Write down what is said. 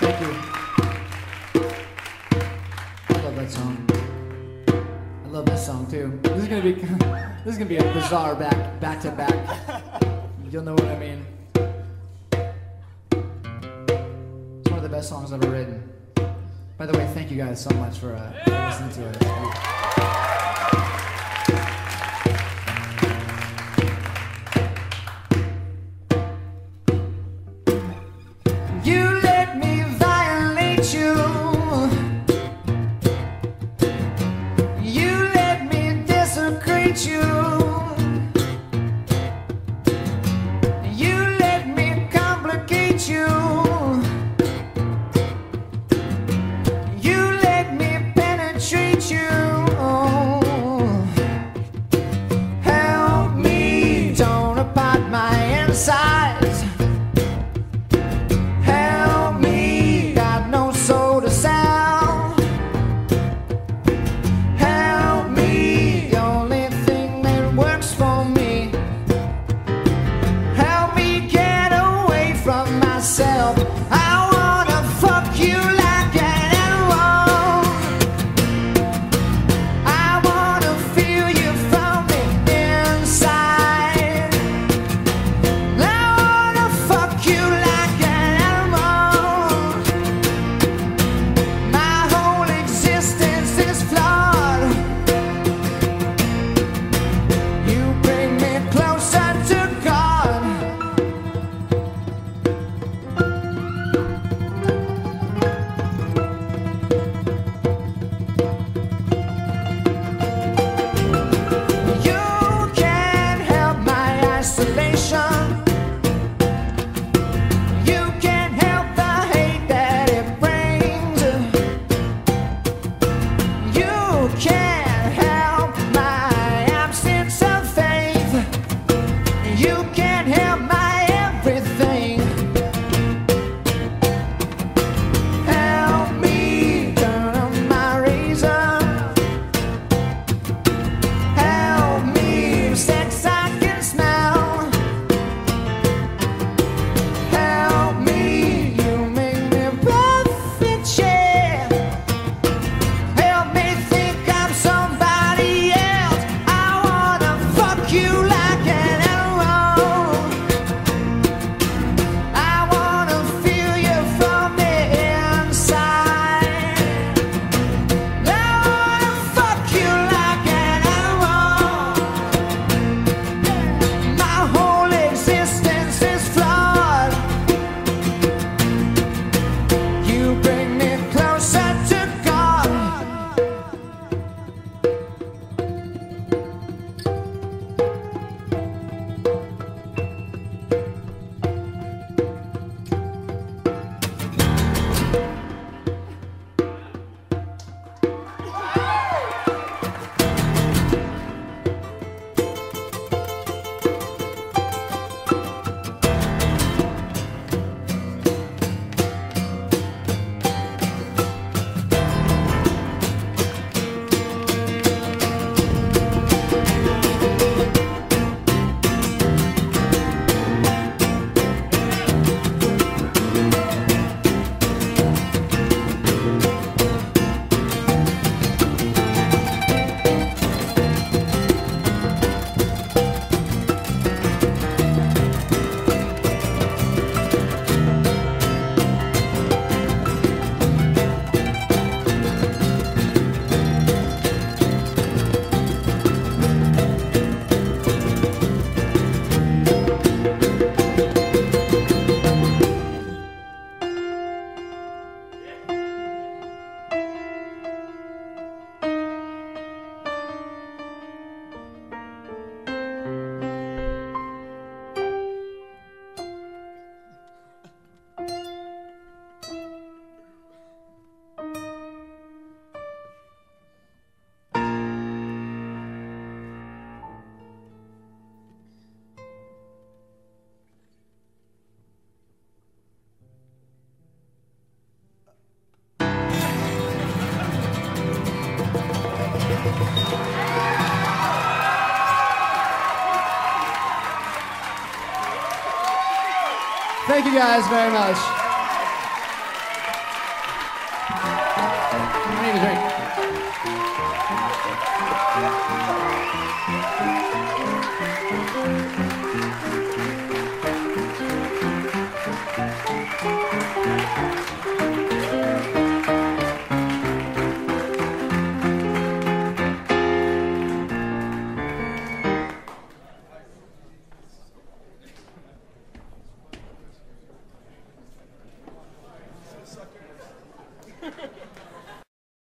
Thank you. I love that song. I love this song too. This is gonna be this is gonna be a bizarre back back to back. You'll know what I mean. It's one of the best songs ever written. By the way, thank you guys so much for, uh, for listening to it. future. Thank you guys very much. I need a drink.